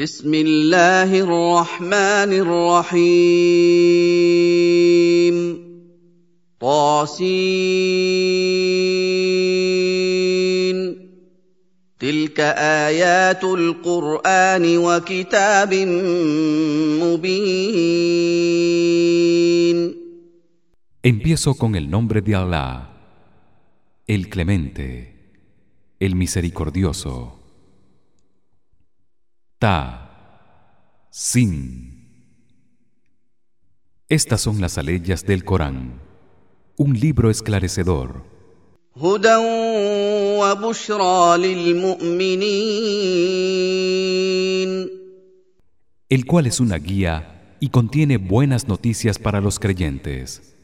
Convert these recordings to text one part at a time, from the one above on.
بسم الله الرحمن الرحيم طاسين تلك ايات القران وكتاب مبين Empiezo con el nombre de Allah, el Clemente, el Misericordioso. Ta Sin Estas son las aleyas del Corán, un libro esclarecedor. El cual es una guía y contiene buenas noticias para los creyentes.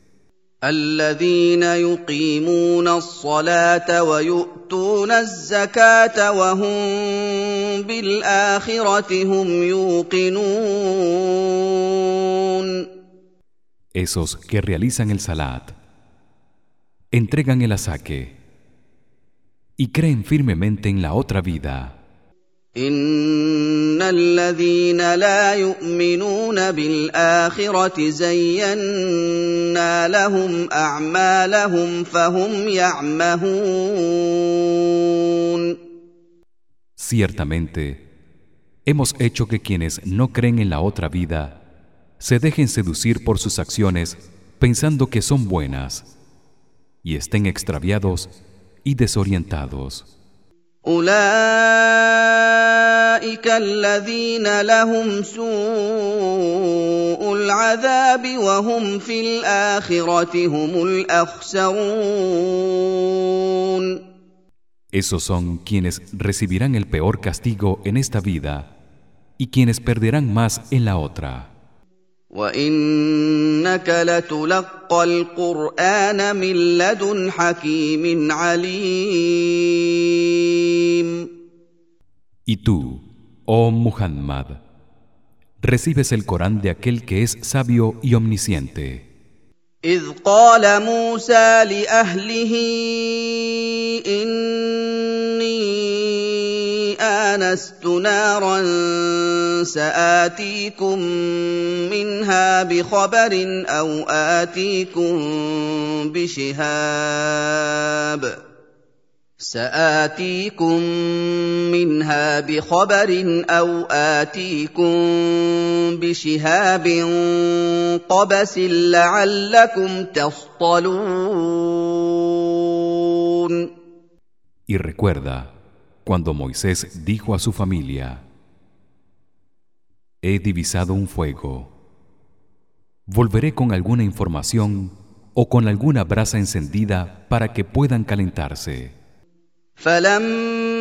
الذين يقيمون الصلاه ويؤتون الزكاه وهم بالاخره هم يوقنون Esos que realizan el salat, entregan el asaque y creen firmemente en la otra vida. ان الذين لا يؤمنون بالاخره زينا لهم اعمالهم فهم يعمهون Ciertamente, hemos hecho que quienes no creen en la otra vida se dejen seducir por sus acciones pensando que son buenas y estén extraviados y desorientados. اولئك الذين لهم سوء العذاب وهم في الاخره هم الاخسرون Esos son quienes recibirán el peor castigo en esta vida y quienes perderán más en la otra. وانك لتلقى القران من لدن حكيم عليم Y tú, oh Muhammad, recibes el Corán de aquel que es sabio y omnisciente. اذ قال موسى لاهله اني انست نارا ساتيكم منها بخبر أو اتيكم بشهاب ساتيكم منها بخبر أو اتيكم بشهاب قبس لعلكم تصطلون Y recuerda cuando Moisés dijo a su familia: He divisado un fuego. Volveré con alguna información o con alguna brasa encendida para que puedan calentarse.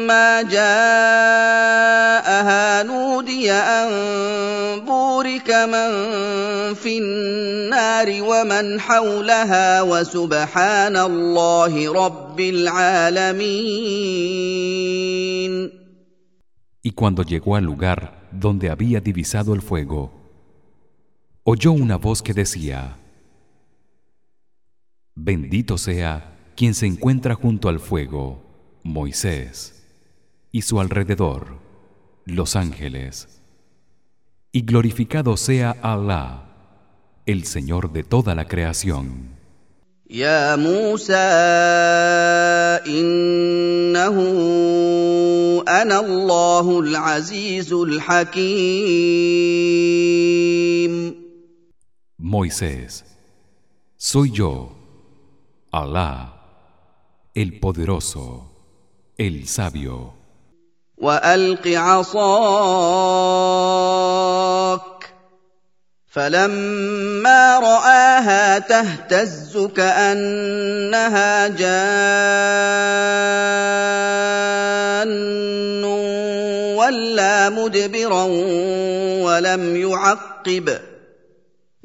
فلما جاءها نودي ان بورك من في النار ومن حولها وسبحان الله رب العالمين Y cuando llegó al lugar donde había divisado el fuego, oyó una voz que decía: Bendito sea quien se encuentra junto al fuego, Moisés, y su alrededor, los ángeles. Y glorificado sea Allah, el Señor de toda la creación. يا موسى انه انا الله العزيز الحكيم Moisés, soy yo, Allah, el poderoso, el sabio. وألق عصاك. فلما رآها تهتز كأنها جان ولا مدبرا ولم يعقب.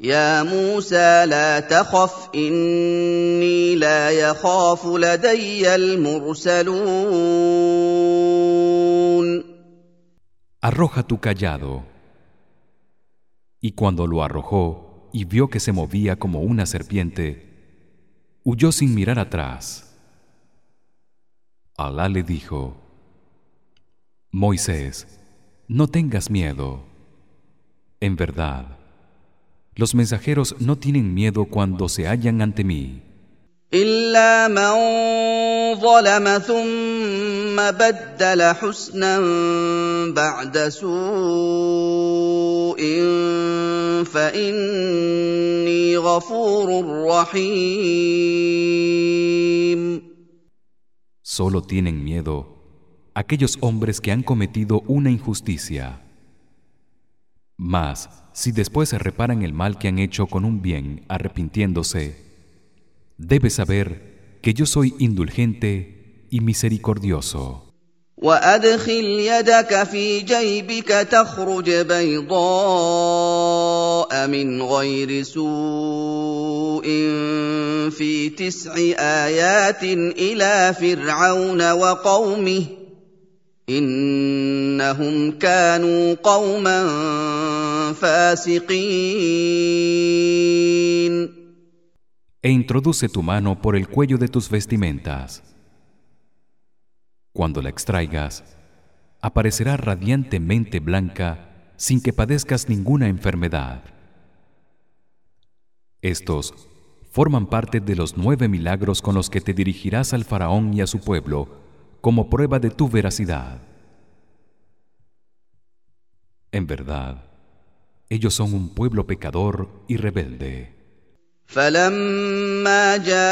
يا موسى لا تخف اني لا يخاف لدي المرسلون Arroja tu callado. Y cuando lo arrojó y vio que se movía como una serpiente, huyó sin mirar atrás. Alá le dijo: Moisés, No tengas miedo. En verdad, los mensajeros no tienen miedo cuando se hallan ante mí. إلا من ظلم ثم بدل حسنا بعد سوء فإني غفور رحيم Solo tienen miedo aquellos hombres que han cometido una injusticia. Mas, si después se reparan el mal que han hecho con un bien, arrepintiéndose, debes saber que yo soy indulgente y misericordioso. وادخل يدك في جيبك تخرج بيضاء من غير سوء في تسع ايات الى فرعون وقومه انهم كانوا قوما فاسقين e introduce tu mano por el cuello de tus vestimentas. Cuando la extraigas, aparecerá radiantemente blanca sin que padezcas ninguna enfermedad. Estos forman parte de los nueve milagros con los que te dirigirás al faraón y a su pueblo como prueba de tu veracidad. En verdad, ellos son un pueblo pecador y rebelde. فلما جاءتهم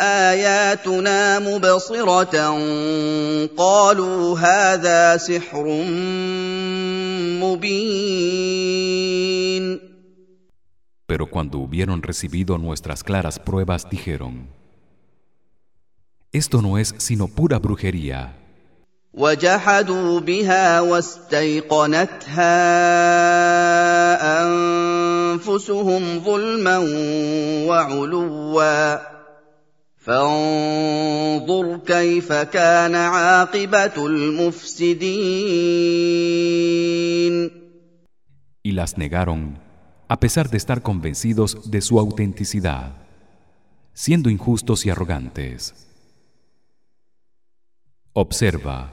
اياتنا مبصره قالوا هذا سحر مبين Pero cuando hubieron recibido nuestras claras pruebas dijeron Esto no es sino pura brujería وجحدوا بها واستيقنتها انفسهم ظلما وعلوا فانظر كيف كان عاقبه المفسدين y las negaron a pesar de estar convencidos de su autenticidad siendo injustos y arrogantes observa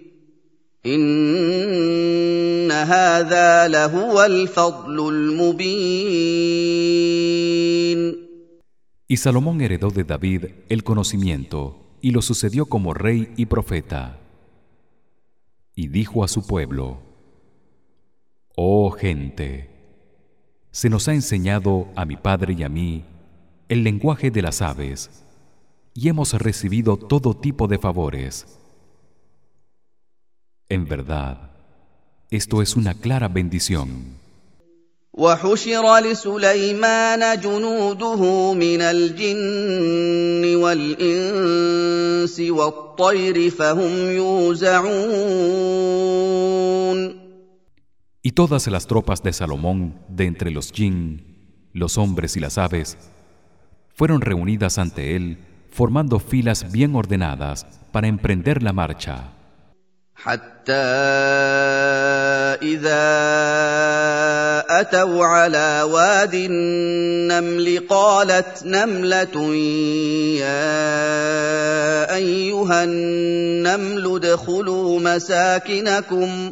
ان هذا لهو الفضل المبين Y Salomón heredó de David el conocimiento y lo sucedió como rey y profeta. Y dijo a su pueblo: Oh gente, se nos ha enseñado a mi padre y a mí el lenguaje de las aves y hemos recibido todo tipo de favores. En verdad, esto es una clara bendición. وحشر لسليمان جنوده من الجن والانس والطير فهم يوزعون Y todas las tropas de Salomón de entre los jinn, los hombres y las aves fueron reunidas ante él formando filas bien ordenadas para emprender la marcha. حتى إذا أتوا على واد النمل قالت نملة يا أيها النمل ادخلوا مساكنكم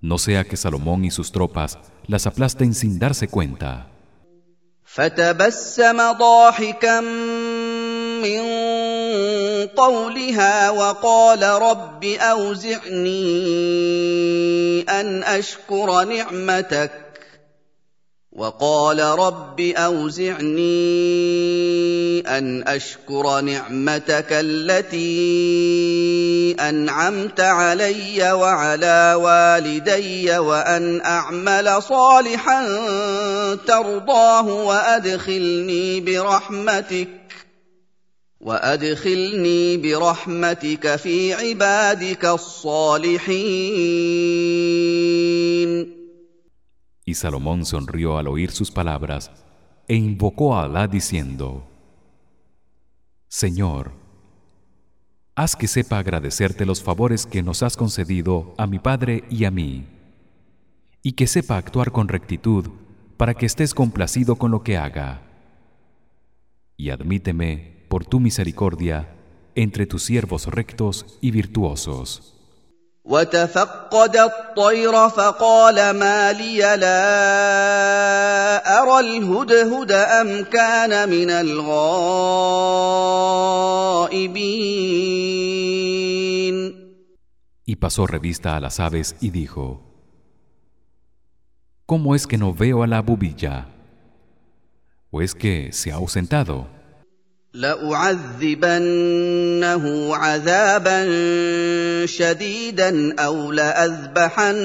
No sea que Salomón y sus tropas las aplasten sin darse cuenta. فتبسم ضاحكا من قولها وقال رب اوزعني ان اشكر نعمتك وقال رب أوزعني أن أشكر نعمتك التي أنعمت علي وعلى والدي وأن أعمل صالحا ترضاه وأدخلني برحمتك وأدخلني برحمتك في عبادك الصالحين. Y Salomón sonrió al oír sus palabras e invocó a Alá diciendo: Señor, haz que sepa agradecerte los favores que nos has concedido a mi padre y a mí, y que sepa actuar con rectitud para que estés complacido con lo que haga. Y admíteme por tu misericordia entre tus siervos rectos y virtuosos. وتفقد الطير فقال ما لي لا ارى الهدهد ام كان من الغائبين Y pasó revista a las aves y dijo: ¿Cómo es que no veo a la bubilla? ¿O es que se ha ausentado? لأعذبنه عذابا شديدا أو لأذبحنه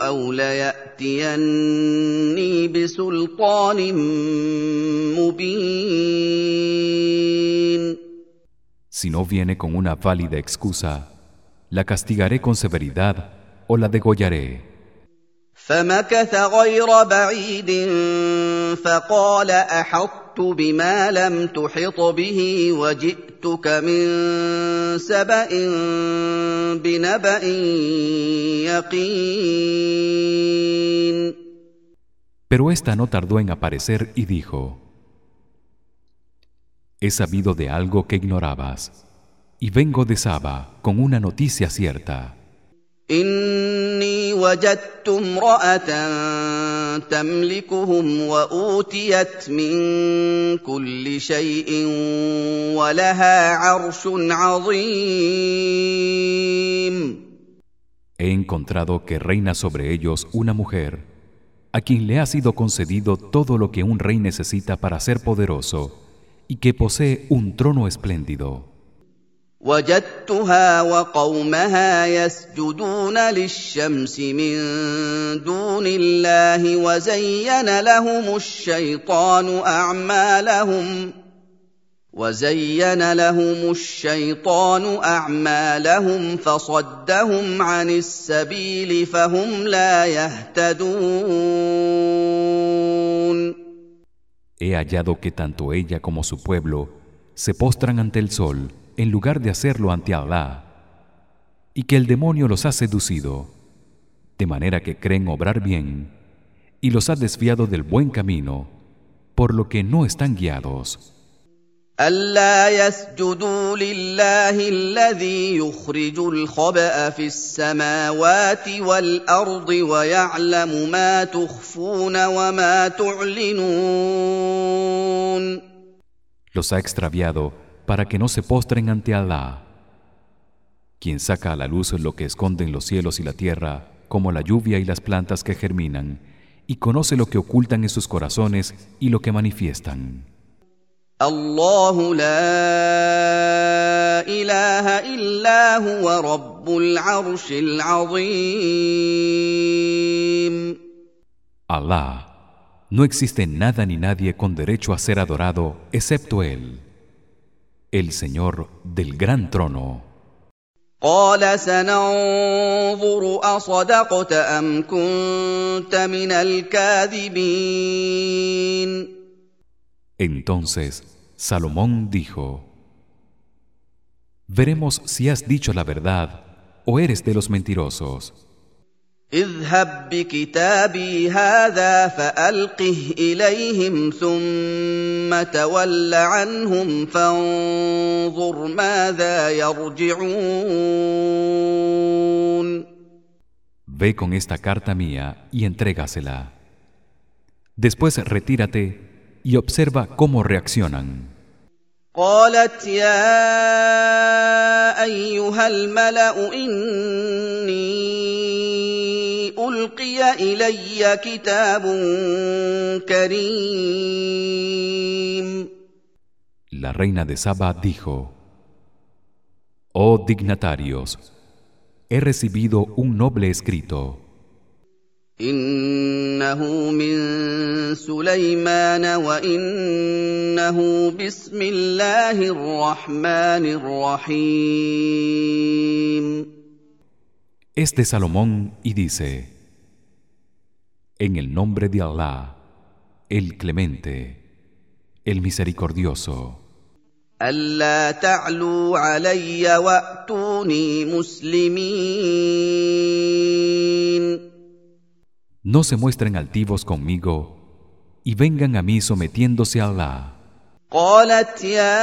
أو ليأتيني بسلطان مبين Si no viene con una válida excusa, la castigaré con severidad o la degollaré. فمكث غير بعيد فقال أحط احطت بما لم تحط به وجئتك من سبا بنبا يقين Pero ésta no tardó en aparecer y dijo: He sabido de algo que ignorabas y vengo de Saba con una noticia cierta. اني وجدت امراه تملكهم واوتيت من كل شيء ولها عرش عظيم He encontrado que reina sobre ellos una mujer a quien le ha sido concedido todo lo que un rey necesita para ser poderoso y que posee un trono espléndido. وجدتها وقومها يسجدون للشمس من دون الله وزين لهم الشيطان أعمالهم وزين لهم الشيطان أعمالهم فصدهم عن السبيل فهم لا يهتدون. He hallado que tanto ella como su pueblo se postran ante el sol en lugar de hacerlo ante Allah y que el demonio los ha seducido de manera que creen obrar bien y los ha desviado del buen camino por lo que no están guiados ألا يسجدوا لله الذي يخرج الخبأ في السماوات والأرض ويعلم ما تخفون وما تعلنون los ha extraviado para que no se postren ante Alá. Quien saca a la luz lo que esconden los cielos y la tierra como la lluvia y las plantas que germinan y conoce lo que ocultan en sus corazones y lo que manifiestan. Allahu Allah no existe nada ni nadie con derecho a ser adorado excepto él el Señor del gran trono قال سننظر اصدقت ام كنت من الكاذبين Entonces Salomón dijo Veremos si has dicho la verdad o eres de los mentirosos اذهب بكتابي هذا فالقه اليهم ثم تول عنهم فانظر ماذا يرجعون Ve con esta carta mía y entrégasela. Después retírate y observa cómo reaccionan. قالت يا ايها الملا اني القي الي كتاب كريم La reina de Saba dijo: Oh dignatarios, he recibido un noble escrito. انه من سليمان وانه بسم الله الرحمن الرحيم Es de Salomón y dice: En el nombre de Allah, el Clemente, el Misericordioso. الا تعلوا علي واتوني مسلمين No se muestren altivos conmigo y vengan a mí sometiéndose a Allah. قالت يا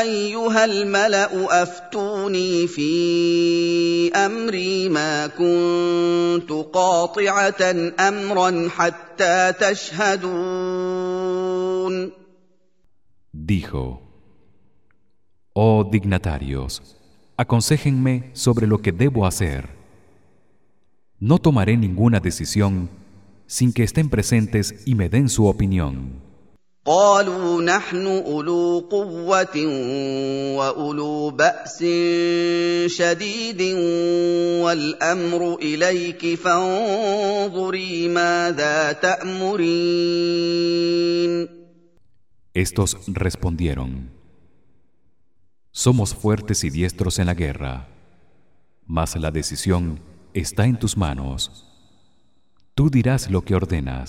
ايها الملا افتوني في امري ما كنت قاطعه امرا حتى تشهدون Dijo: Oh dignatarios, aconséjenme sobre lo que debo hacer. No tomaré ninguna decisión sin que estén presentes y me den su opinión. قالوا نحن اولو قوه واولو باس شديد والامر اليك فانظري ماذا تامرين Estos respondieron: Somos fuertes y diestros en la guerra, mas la decisión está en tus manos. Tú dirás lo que ordenas.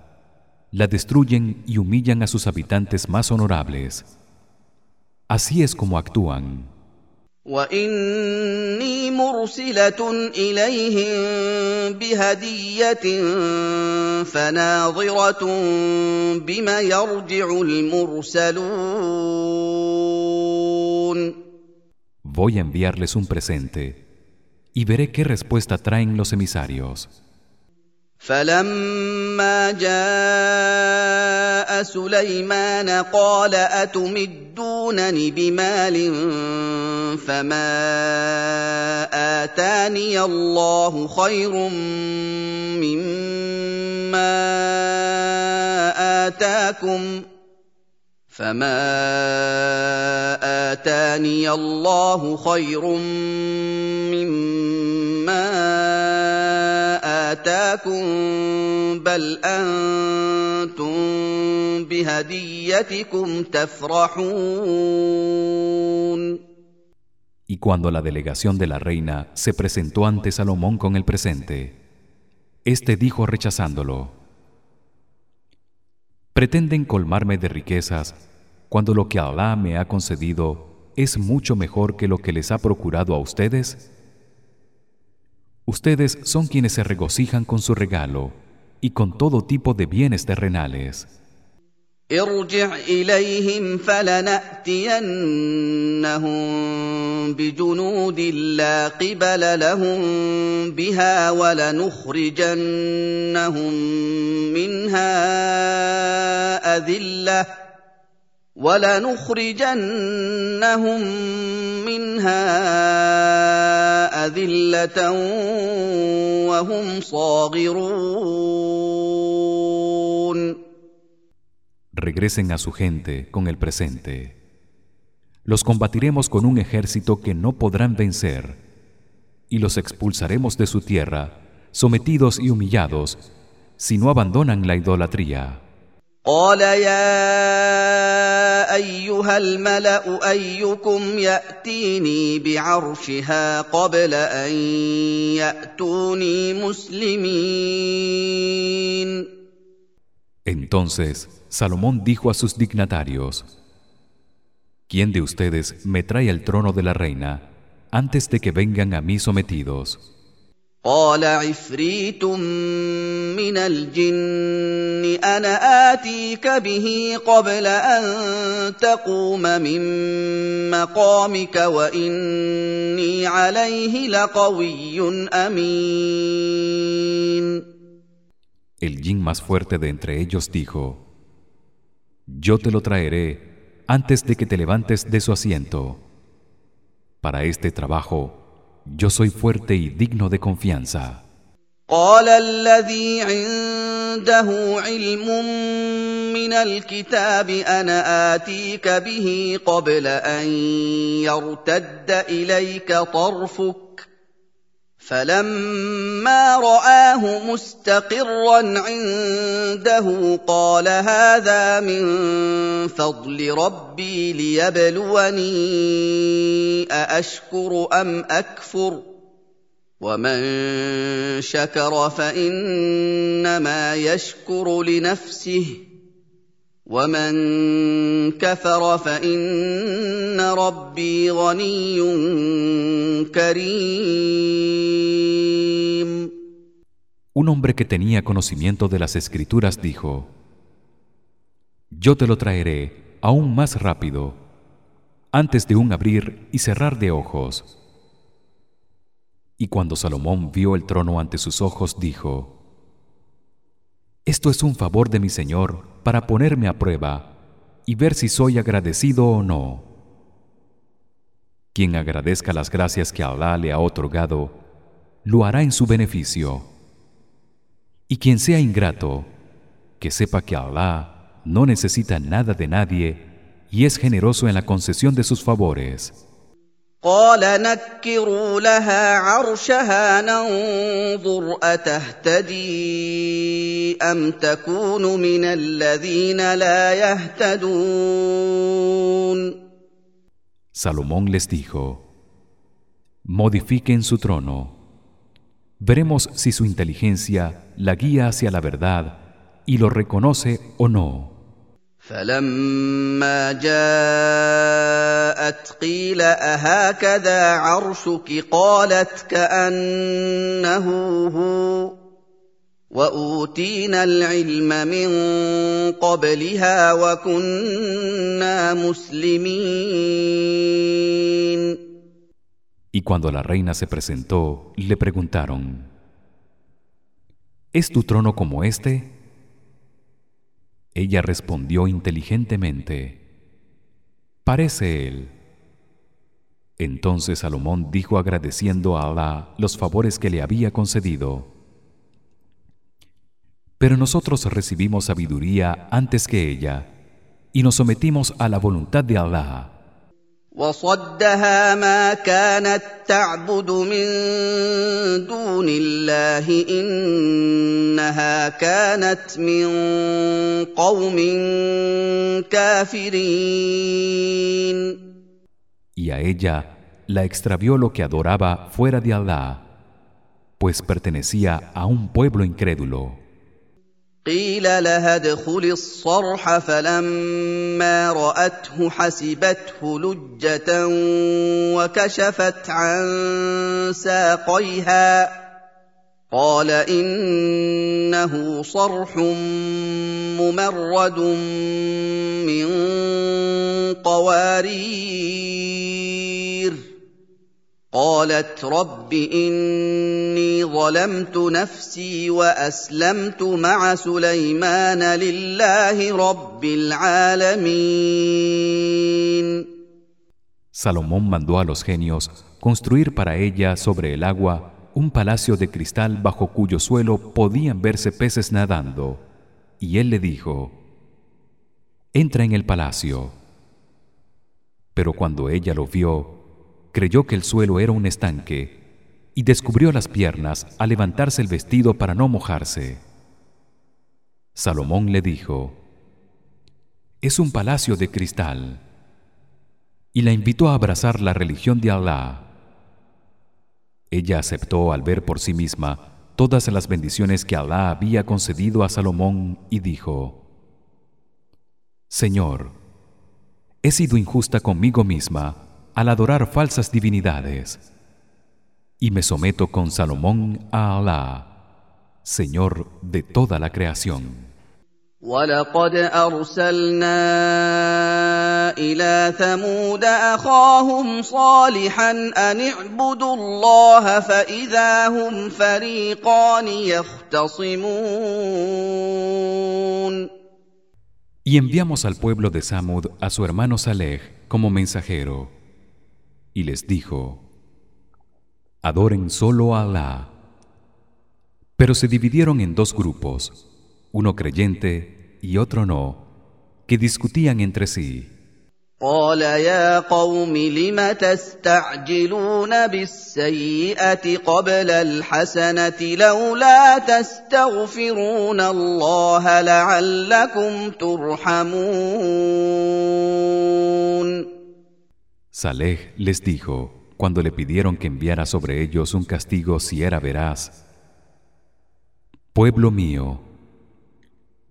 la destruyen y humillan a sus habitantes más honorables. Así es como actúan. واني مرسله اليهم بهديه فناظره بما يرجع المرسلون Voy a enviarles un presente y veré qué respuesta traen los emisarios. فلما جاء سليمان قال اتمدونني بمال فما اتاني الله خير مما اتاكم فما اتاني الله خير مما اتاكم بل انتم بهديتكم تفرحون Y cuando la delegación de la reina se presentó ante Salomón con el presente, éste dijo rechazándolo: ¿Pretenden colmarme de riquezas cuando lo que Alá me ha concedido es mucho mejor que lo que les ha procurado a ustedes? Ustedes son quienes se regocijan con su regalo y con todo tipo de bienes terrenales. ارجع اليهم فلناتينهم بجنود لا قبل لهم بها ولنخرجنهم منها اذله ولنخرجنهم منها اذله وهم صاغرون Regresen a su gente con el presente. Los combatiremos con un ejército que no podrán vencer y los expulsaremos de su tierra sometidos y humillados si no abandonan la idolatría. قال يا ايها الملا ايكم ياتيني بعرشها قبل ان ياتوني مسلمين Entonces Salomón dijo a sus dignatarios ¿Quién de ustedes me trae el trono de la reina antes de que vengan a mí sometidos? قال عفريت من الجن انا اتيك به قبل ان تقوم من مقامك واني عليه لقوي امين El yin más fuerte de entre ellos dijo Yo te lo traeré antes de que te levantes de su asiento. Para este trabajo yo soy fuerte y digno de confianza. قال الذي عنده علم من الكتاب انا اتيك به قبل ان يرتد اليك طرفك فلما راه مستقرا عنده قال هذا من فضل ربي ليبلوني ااشكر ام اكفر ومن شكر فانما يشكر لنفسه ومن كفر فان ربي غني كريم Un hombre que tenía conocimiento de las escrituras dijo Yo te lo traeré aún más rápido antes de un abrir y cerrar de ojos. Y cuando Salomón vio el trono ante sus ojos dijo Esto es un favor de mi Señor para ponerme a prueba y ver si soy agradecido o no. Quien agradezca las gracias que Allah le ha otorgado, lo hará en su beneficio. Y quien sea ingrato, que sepa que Allah no necesita nada de nadie y es generoso en la concesión de sus favores. قال نكروا لها عرشها ننظر اتهتدي ام تكون من الذين لا يهتدون Salomón les dijo: Modifiquen su trono. Veremos si su inteligencia la guía hacia la verdad y lo reconoce o no. فلما جاءت قيل اهكذا عرشك قالت كانه هو واوتينا العلم من قبلها وكنا مسلمين Y cuando la reina se presentó, le preguntaron: ¿Es tu trono como este? Ella respondió inteligentemente: Parece él. Entonces Salomón dijo agradeciendo a Allah los favores que le había concedido: Pero nosotros recibimos sabiduría antes que ella y nos sometimos a la voluntad de Allah. وصدها ما كانت تعبد من دون الله انها كانت من قوم كافرين Y a ella la extravió lo que adoraba fuera de Allah, pues pertenecía a un pueblo incrédulo. قيل لها ادخلي الصرح فلما رأته حسبته لجة وكشفت عن ساقيها. قال إنه صرح ممرد من قوارير. قالت رب اني ظلمت نفسي واسلمت مع سليمان لله رب العالمين Salomón mandó a los genios construir para ella sobre el agua un palacio de cristal bajo cuyo suelo podían verse peces nadando y él le dijo entra en el palacio pero cuando ella lo vio creyó que el suelo era un estanque y descubrió las piernas al levantarse el vestido para no mojarse. Salomón le dijo es un palacio de cristal y la invitó a abrazar la religión de Allah ella aceptó al ver por sí misma todas las bendiciones que Allah había concedido a Salomón y dijo Señor he sido injusta conmigo misma al adorar falsas divinidades y me someto con Salomón a Allah Señor de toda la creación ولقد ارسلنا الى ثمود اخاهم صالحا ان اعبدوا الله فاذا هم فريقان يختصمون Y enviamos al pueblo de Samud a su hermano Saleh como mensajero y les dijo Adoren solo a Allah pero se dividieron en dos grupos uno creyente y otro no que discutían entre sí قال يا قوم لم تستعجلون بالسيئه قبل الحسنه لولا تستغفرون الله لعلكم ترحمون Saleh les dijo cuando le pidieron que enviara sobre ellos un castigo si era veraz Pueblo mío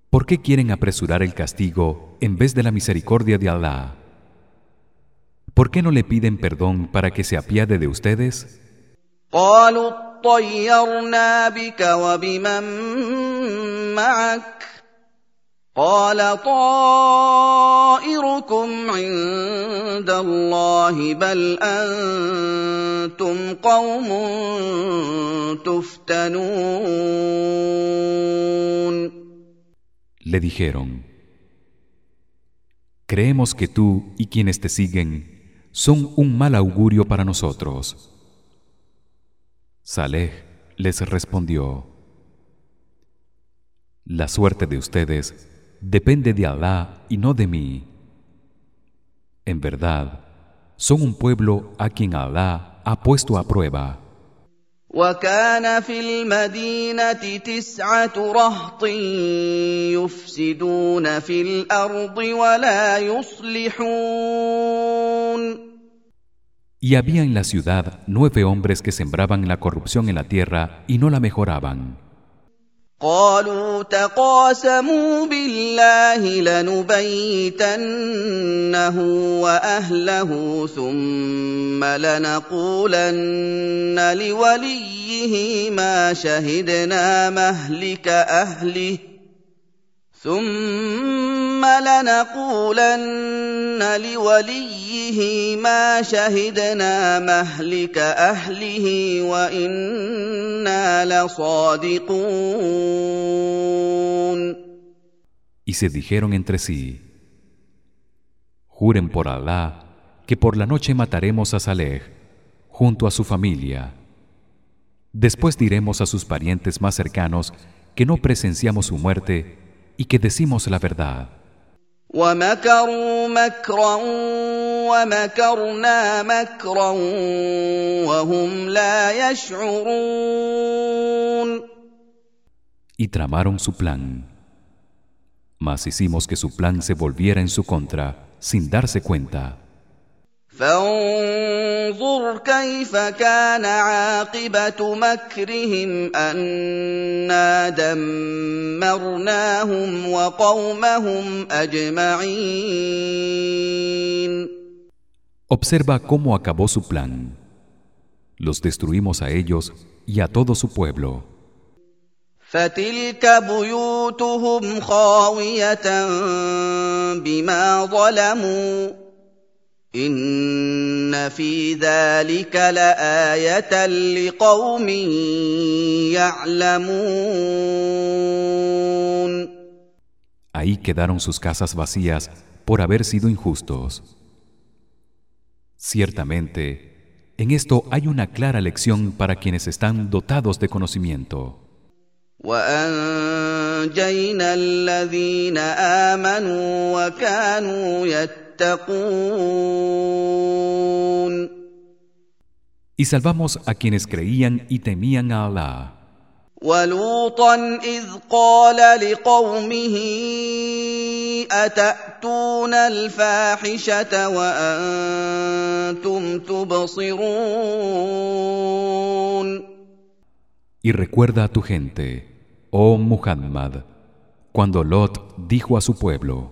¿Por qué quieren apresurar el castigo en vez de la misericordia de Allah? ¿Por qué no le piden perdón para que se apiade de ustedes? Le dijeron Creemos que tú y quienes te siguen son un mal augurio para nosotros. Saleh les respondió La suerte de ustedes depende de Allah y no de mí. En verdad, son un pueblo a quien Allah ha puesto a prueba. وكان في المدينه تسعه رهط يفسدون في الارض ولا يصلحون Y había en la ciudad nueve hombres que sembraban la corrupción en la tierra y no la mejoraban. قالوا تقاسموا بالله لنبيتنه وأهله ثم لنقولن لوليه ما شهدنا مهلك أهله ثم لنقولن لوليه ما شهدنا مهلك اهله وانا لصادقون Y se dijeron entre sí Juren por Allah que por la noche mataremos a Saleh junto a su familia Después diremos a sus parientes más cercanos que no presenciamos su muerte y que decimos la verdad. Y tramaron su plan. Mas hicimos que su plan se volviera en su contra sin darse cuenta. فانظر كيف كان عاقبه مكرهم انا دمرناهم وقومهم اجمعين Observa cómo acabó su plan. Los destruimos a ellos y a todo su pueblo. فتلك بيوتهم خاويه بما ظلموا ان في ذلك لايه لقوم يعلمون Ahí quedaron sus casas vacías por haber sido injustos. Ciertamente, En esto hay una clara lección para quienes están dotados de conocimiento. وانجينا الذين امنوا وكانوا يتقون Y salvamos a quienes creían y temían a Allah. ولوطا اذ قال لقومه اتاتون الفاحشه وانتم تبصرون Y recuerda a tu gente, oh Muhammad, cuando Lot dijo a su pueblo: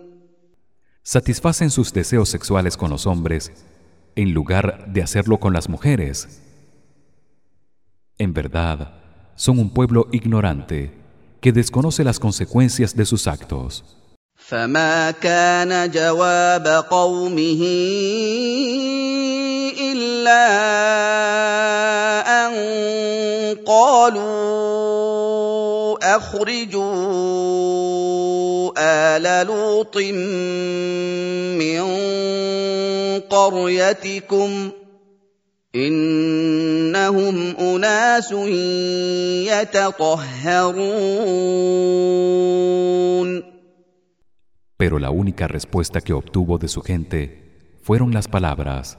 Satisfacen sus deseos sexuales con los hombres en lugar de hacerlo con las mujeres. En verdad, son un pueblo ignorante que desconoce las consecuencias de sus actos. فما كان جواب قومه الا ان قالوا اخرجوا ال لوط من قريتكم انهم اناس يتطهرون Pero la única respuesta que obtuvo de su gente fueron las palabras: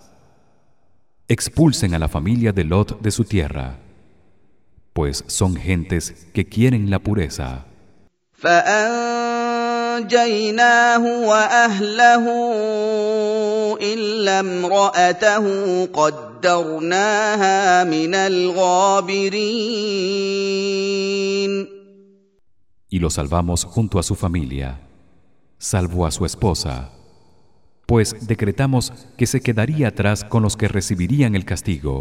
Expulsen a la familia de Lot de su tierra, pues son gentes que quieren la pureza. فانجيناه واهله الا امراته قدرناها من الغابرين Y lo salvamos junto a su familia, salvo a su esposa, pues decretamos que se quedaría atrás con los que recibirían el castigo.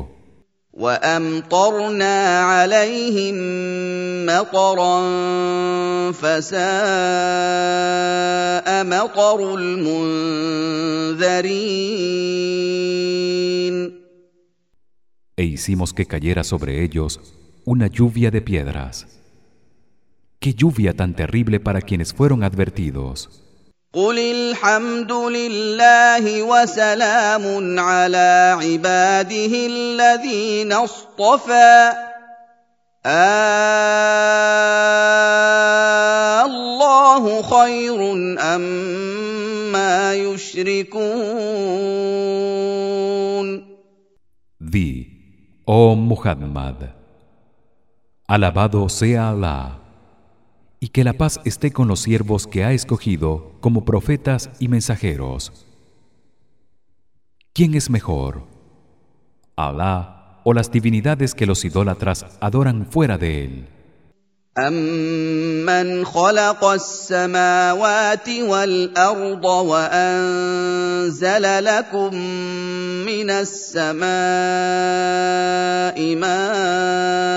وامطرنا عليهم مطرا فساء مطر المنذرين E hicimos que cayera sobre ellos una lluvia de piedras. Qué lluvia tan terrible para quienes fueron advertidos. قل الحمد لله وسلام على عباده الذين اصطفى. الله خير أما يشركون. Di, oh Muhammad, alabado sea Allah, y que la paz esté con los siervos que ha escogido como profetas y mensajeros. ¿Quién es mejor? ¿Alá o las divinidades que los idólatras adoran fuera de él? أَمَّنْ خَلَقَ السَّمَاوَاتِ وَالْأَرْضَ وَأَنزَلَ لَكُم مِّنَ السَّمَاءِ مَاءً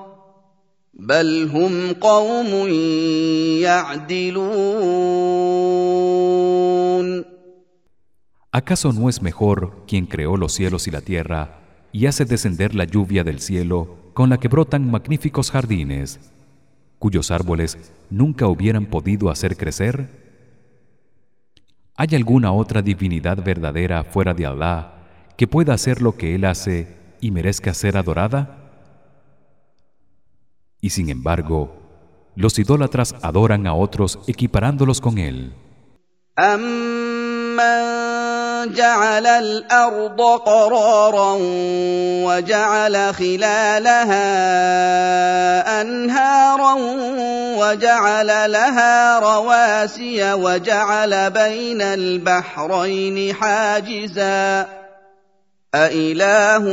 بل هم قوم يعدلون ¿Acaso no es mejor quien creó los cielos y la tierra y hace descender la lluvia del cielo con la que brotan magníficos jardines, cuyos árboles nunca hubieran podido hacer crecer? ¿Hay alguna otra divinidad verdadera fuera de Allah que pueda hacer lo que él hace y merezca ser adorada? Y sin embargo, los idólatras adoran a otros equiparándolos con él. أَمَّن جعل الارض قرارا وجعل خلالها انهارا وجعل لها رواسي وجعل بين البحرين حاجزا أإله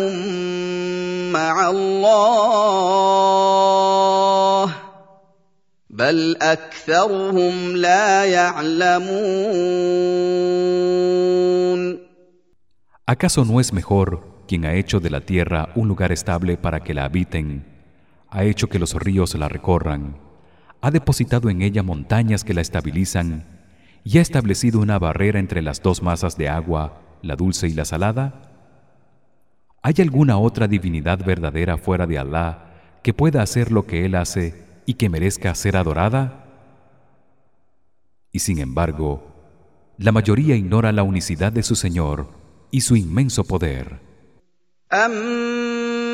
مع الله بل أكثرهم لا يعلمون ¿Acaso no es mejor quien ha hecho de la tierra un lugar estable para que la habiten, ha hecho que los ríos la recorran, ha depositado en ella montañas que la estabilizan y ha establecido una barrera entre las dos masas de agua, la dulce y la salada? ¿Hay alguna otra divinidad verdadera fuera de Alá que pueda hacer lo que él hace y que merezca ser adorada? Y sin embargo, la mayoría ignora la unicidad de su Señor y su inmenso poder.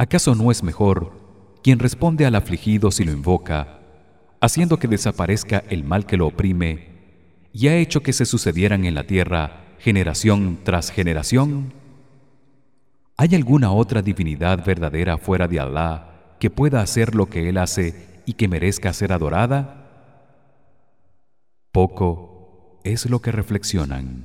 ¿Acaso no es mejor quien responde al afligido si lo invoca, haciendo que desaparezca el mal que lo oprime y ha hecho que se sucedieran en la tierra generación tras generación? ¿Hay alguna otra divinidad verdadera fuera de Alá que pueda hacer lo que él hace y que merezca ser adorada? Poco es lo que reflexionan.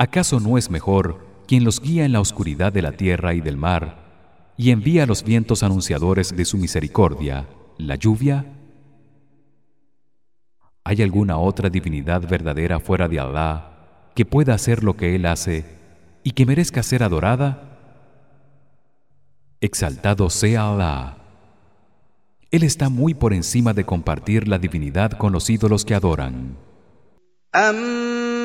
¿Acaso no es mejor quien los guía en la oscuridad de la tierra y del mar y envía los vientos anunciadores de su misericordia, la lluvia? ¿Hay alguna otra divinidad verdadera fuera de Alá que pueda hacer lo que él hace y que merezca ser adorada? Exaltado sea Alá. Él está muy por encima de compartir la divinidad con los ídolos que adoran.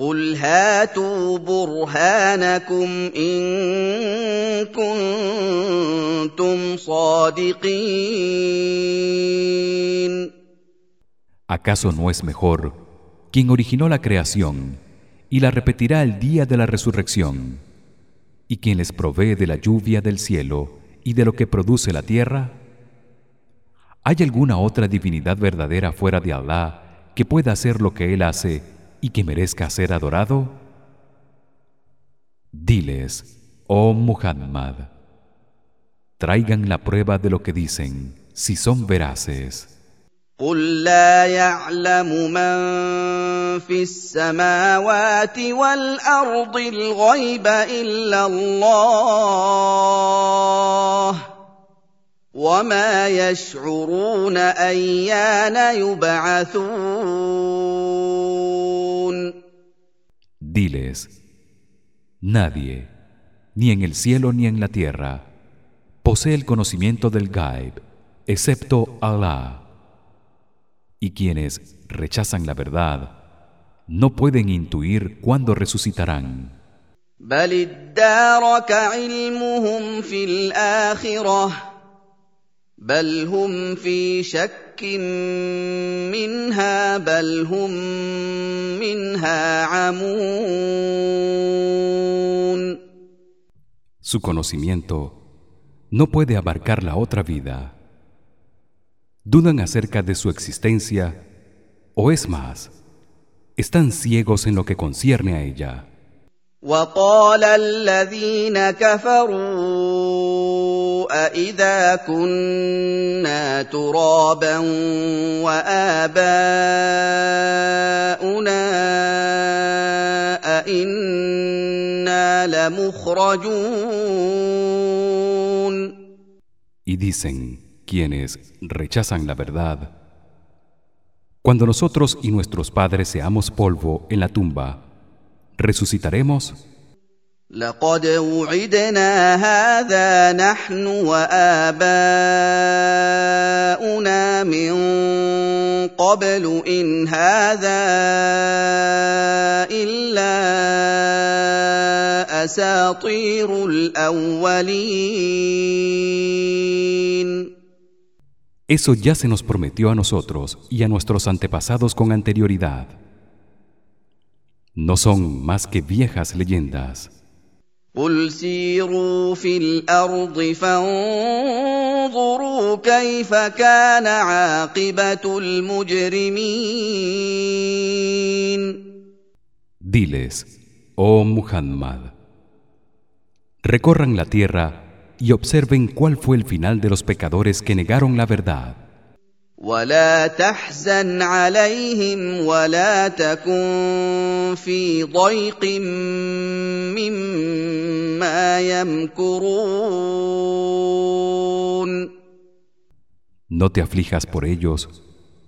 قُلْ هَاتُوا بُرْهَانَكُمْ إِن كُنتُمْ صَادِقِينَ ¿Acaso no es mejor quien originó la creación y la repetirá el día de la resurrección y quien les provee de la lluvia del cielo y de lo que produce la tierra? ¿Hay alguna otra divinidad verdadera fuera de Alá que pueda hacer lo que él hace y que merezca ser adorado? Diles, oh Muhammad, traigan la prueba de lo que dicen, si son veraces. قُل لَّا يَعْلَمُ مَن فِي السَّمَاوَاتِ وَالْأَرْضِ الْغَيْبَ إِلَّا اللَّهُ ۚ وَمَا يَشْعُرُونَ أَيَّانَ يُبْعَثُونَ Diles, nadie, ni en el cielo ni en la tierra, posee el conocimiento del Gaib, excepto Allah. Y quienes rechazan la verdad no pueden intuir cuándo resucitarán. Su conocimiento no puede abarcar la otra vida. Dudan acerca de su existencia o es más, están ciegos en lo que concierne a ella. أإذا كنا ترابا وآباؤنا أإنا لمخرجون Y dicen quienes rechazan la verdad Cuando nosotros y nuestros padres seamos polvo en la tumba resucitaremos لقد وعدنا هذا نحن وآباؤنا من قبل إن هذا إلا أساطير الأولين Eso ya se nos prometió a nosotros y a nuestros antepasados con anterioridad. No son más que viejas leyendas. قل سيروا في الأرض فانظروا كيف كان عاقبة المجرمين Diles, oh Muhammad, recorran la tierra y observen cuál fue el final de los pecadores que negaron la verdad. ولا تحزن عليهم ولا تكن في ضيق مما يمكرون No te aflijas por ellos,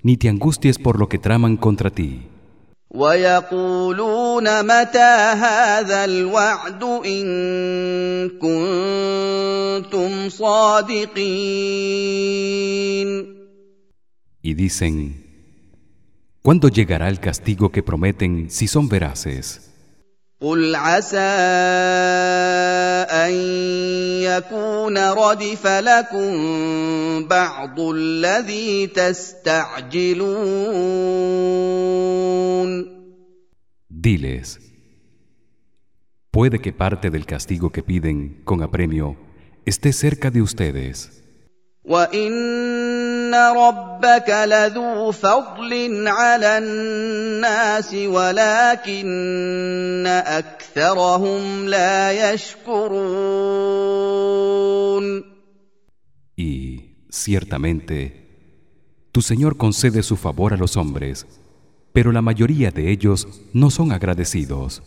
ni te angusties por lo que traman contra ti. ويقولون متى هذا الوعد إن كنتم صادقين Y dicen, ¿cuándo llegará el castigo que prometen si son veraces? قل عسى ان يكون ردف لكم بعض الذي تستعجلون Diles, puede que parte del castigo que piden con apremio esté cerca de ustedes. وان ربك لذو فضل على الناس ولكن اكثرهم لا يشكرون Y ciertamente tu Señor concede su favor a los hombres, pero la mayoría de ellos no son agradecidos.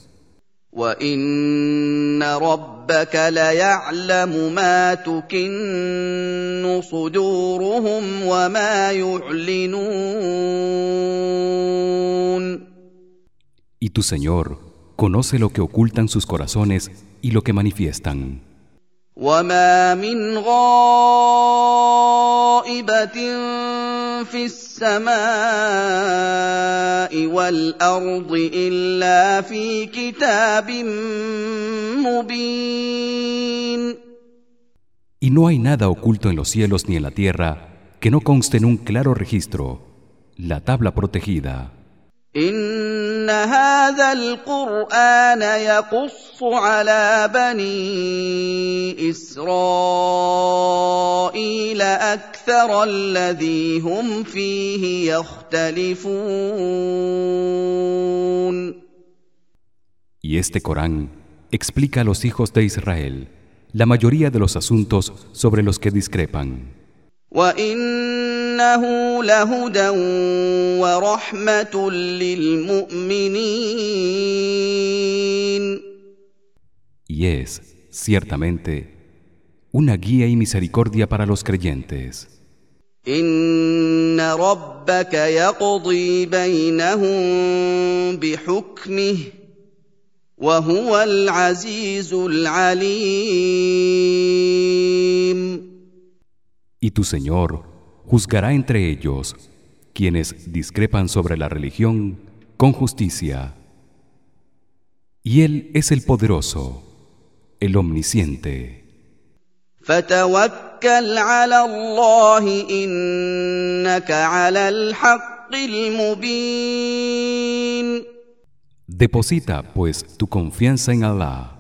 وان ربك ليعلم ما تكن صدورهم وما يعلنون Y tu Señor conoce lo que ocultan sus corazones y lo que manifiestan. وما من غائبه في السماء والارض الا في كتاب مبين Y no hay nada oculto en los cielos ni en la tierra que no conste en un claro registro, la tabla protegida. ان هذا القران يقص على بني اسرائيل اكثر الذي هم فيه يختلفون Y este Corán explica a los hijos de Israel la mayoría de los asuntos sobre los que discrepan. وانه لهدى ورحمه للمؤمنين Y es, ciertamente, una guía y misericordia para los creyentes. ان ربك يقضي بينهم بحكمه وهو العزيز العليم Y tu Señor juzgará entre ellos quienes discrepan sobre la religión con justicia. Y él es el poderoso el omnisciente. Deposita pues tu confianza en Allah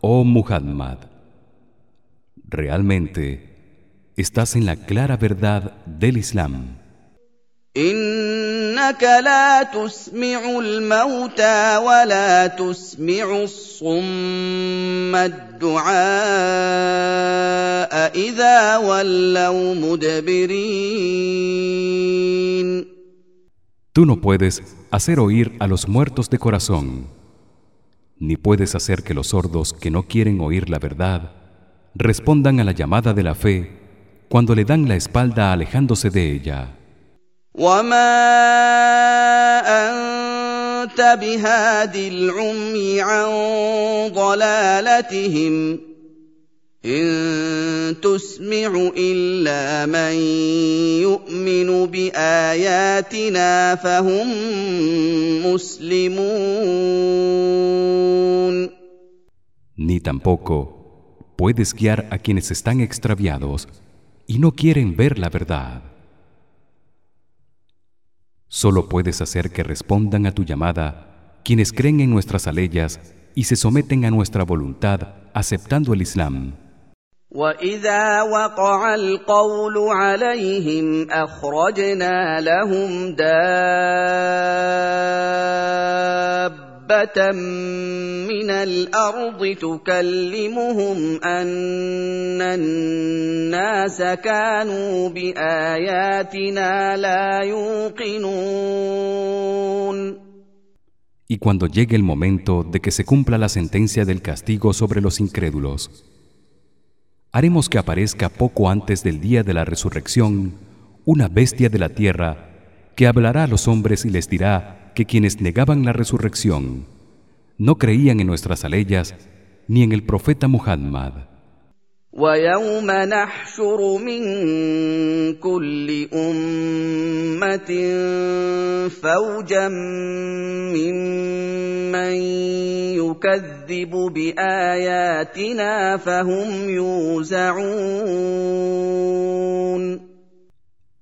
oh Muhammad. Realmente estás en la clara verdad del Islam انك لا تسمع الموتى ولا تسمع الصم الدعاء اذا ولوا مدبرين Tú no puedes hacer oír a los muertos de corazón ni puedes hacer que los sordos que no quieren oír la verdad respondan a la llamada de la fe cuando le dan la espalda alejándose de ella. Ni tampoco puedes guiar a quienes están extraviados y no quieren ver la verdad. Solo puedes hacer que respondan a tu llamada quienes creen en nuestras aleyas y se someten a nuestra voluntad aceptando el Islam. واذا وقع القول عليهم اخرجنا لهم دابه من الارض تكلمهم ان الناس كانوا باياتنا لا يوقنون Y cuando llegue el momento de que se cumpla la sentencia del castigo sobre los incrédulos, haremos que aparezca poco antes del día de la resurrección una bestia de la tierra que hablará a los hombres y les dirá que quienes negaban la resurrección no creían en nuestras aleyas ni en el profeta Muhammad ويوم نحشر من كل امه فوجا ممن يكذب باياتنا فهم يوزعون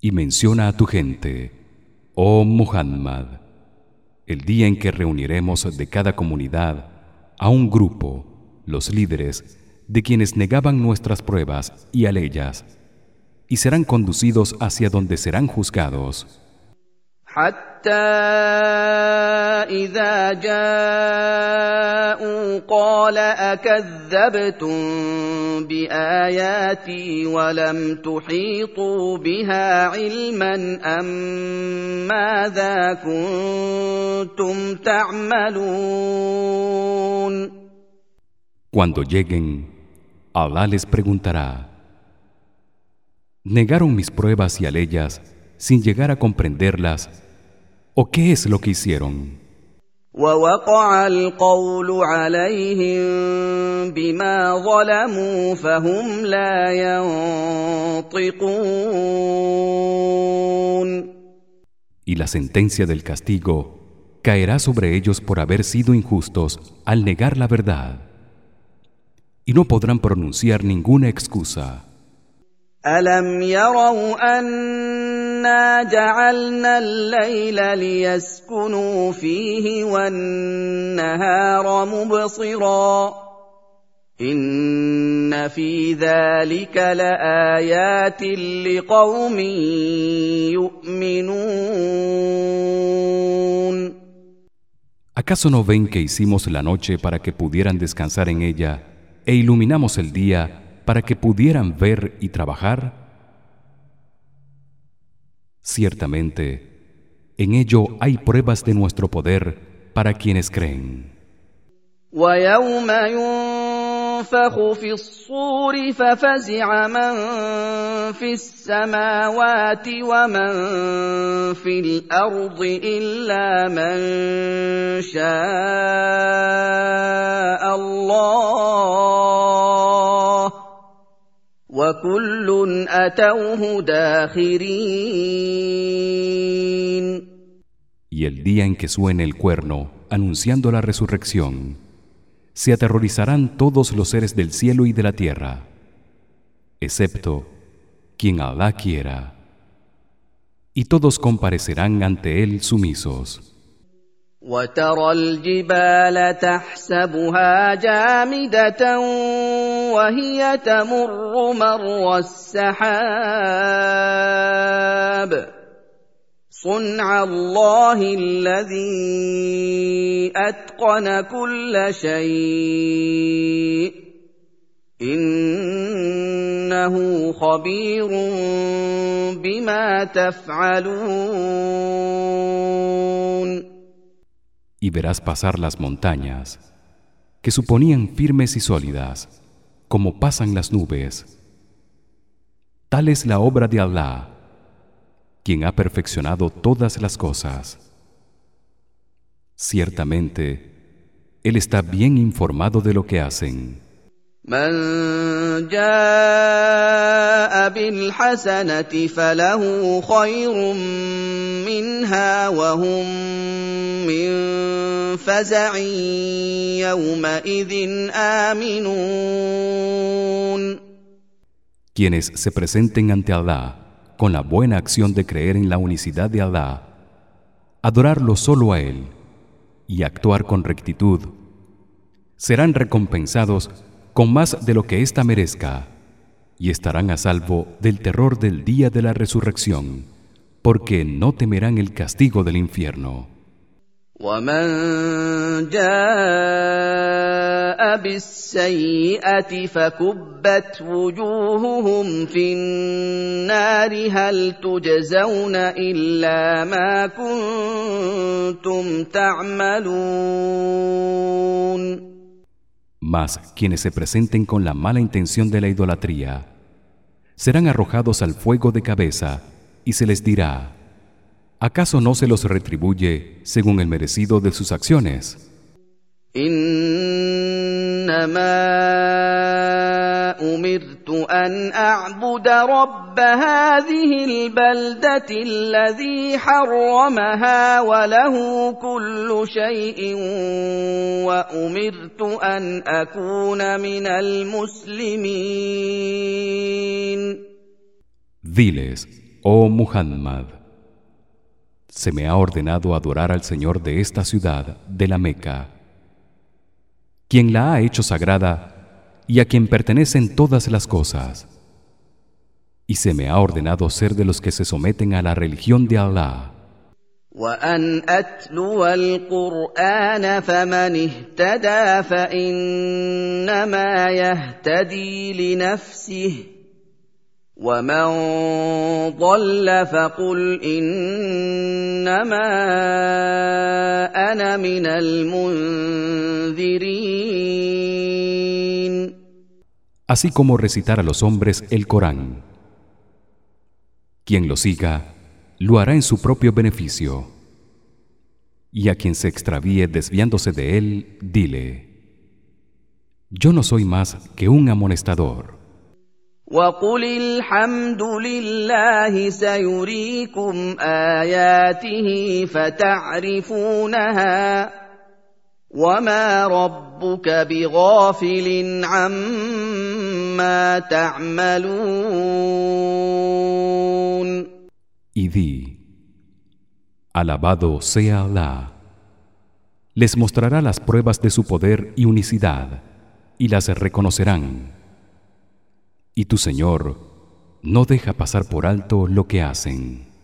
Y menciona a tu gente, oh Muhammad, el día en que reuniremos de cada comunidad a un grupo, los líderes, de quienes negaban nuestras pruebas y aleyas y serán conducidos hacia donde serán juzgados حتى إذا جاءوا قال أكذبتم بآياتي ولم تحيطوا بها علما أم ماذا كنتم تعملون Cuando lleguen Allah les preguntará ¿Negaron mis pruebas y aleyas sin llegar a comprenderlas o qué es lo que hicieron? Y la sentencia del castigo caerá sobre ellos por haber sido injustos al negar la verdad y no podrán pronunciar ninguna excusa. ألم يروا أنا جعلنا الليل ليسكنوا فيه والنهار مبصرا إن في ذلك لآيات لقوم يؤمنون ¿Acaso no ven que hicimos la noche para que pudieran descansar en ella e iluminamos el día para que pudieran ver y trabajar ciertamente en ello hay pruebas de nuestro poder para quienes creen ينفخ في الصور ففزع من في السماوات ومن في الارض الا من شاء الله وكل اتوه داخرين Y el día en que suene el cuerno anunciando la resurrección se aterrorizarán todos los seres del cielo y de la tierra excepto quien Alá quiera y todos comparecerán ante él sumisos وترى الجبال تحسبها جامدة وهي تمر مر السحاب. صنع الله الذي أتقن كل شيء. إنه خبير بما تفعلون. Y verás pasar las montañas que suponían firmes y sólidas como pasan las nubes. Tal es la obra de Allah quien ha perfeccionado todas las cosas. Ciertamente él está bien informado de lo que hacen من جاء بالحسنه فله خير منها وهم من فزع يومئذ امنون quienes se presenten ante Allah con la buena acción de creer en la unicidad de Allah adorarlo solo a él y actuar con rectitud serán recompensados con más de lo que ésta merezca y estarán a salvo del terror del día de la resurrección porque no temerán el castigo del infierno ومن جاء بالسيئه فكبت وجوههم في النار هل تجزون الا ما كنتم تعملون Mas quienes se presenten con la mala intención de la idolatría serán arrojados al fuego de cabeza y se les dirá ¿Acaso no se los retribuye según el merecido de sus acciones? انما امرت ان اعبد رب هذه البلده الذي حرمها وله كل شيء وامرت ان اكون من المسلمين Diles, oh Muhammad, se me ha ordenado adorar al Señor de esta ciudad de la Meca quien la ha hecho sagrada y a quien pertenecen todas las cosas y se me ha ordenado ser de los que se someten a la religión de Allah وان اتلو القران فمن اهتدى فانما يهتدي لنفسه ومن ضل فقل انما انا من المنذرين así como recitar a los hombres el Corán quien lo siga lo hará en su propio beneficio y a quien se extravíe desviándose de él dile yo no soy más que un amonestador وقل الحمد لله سيريكم اياته فتعرفونها وما ربك بغافل عما تعملون y di alabado sea Allah les mostrará las pruebas de su poder y unicidad y las reconocerán. Y tu Señor no deja pasar por alto lo que hacen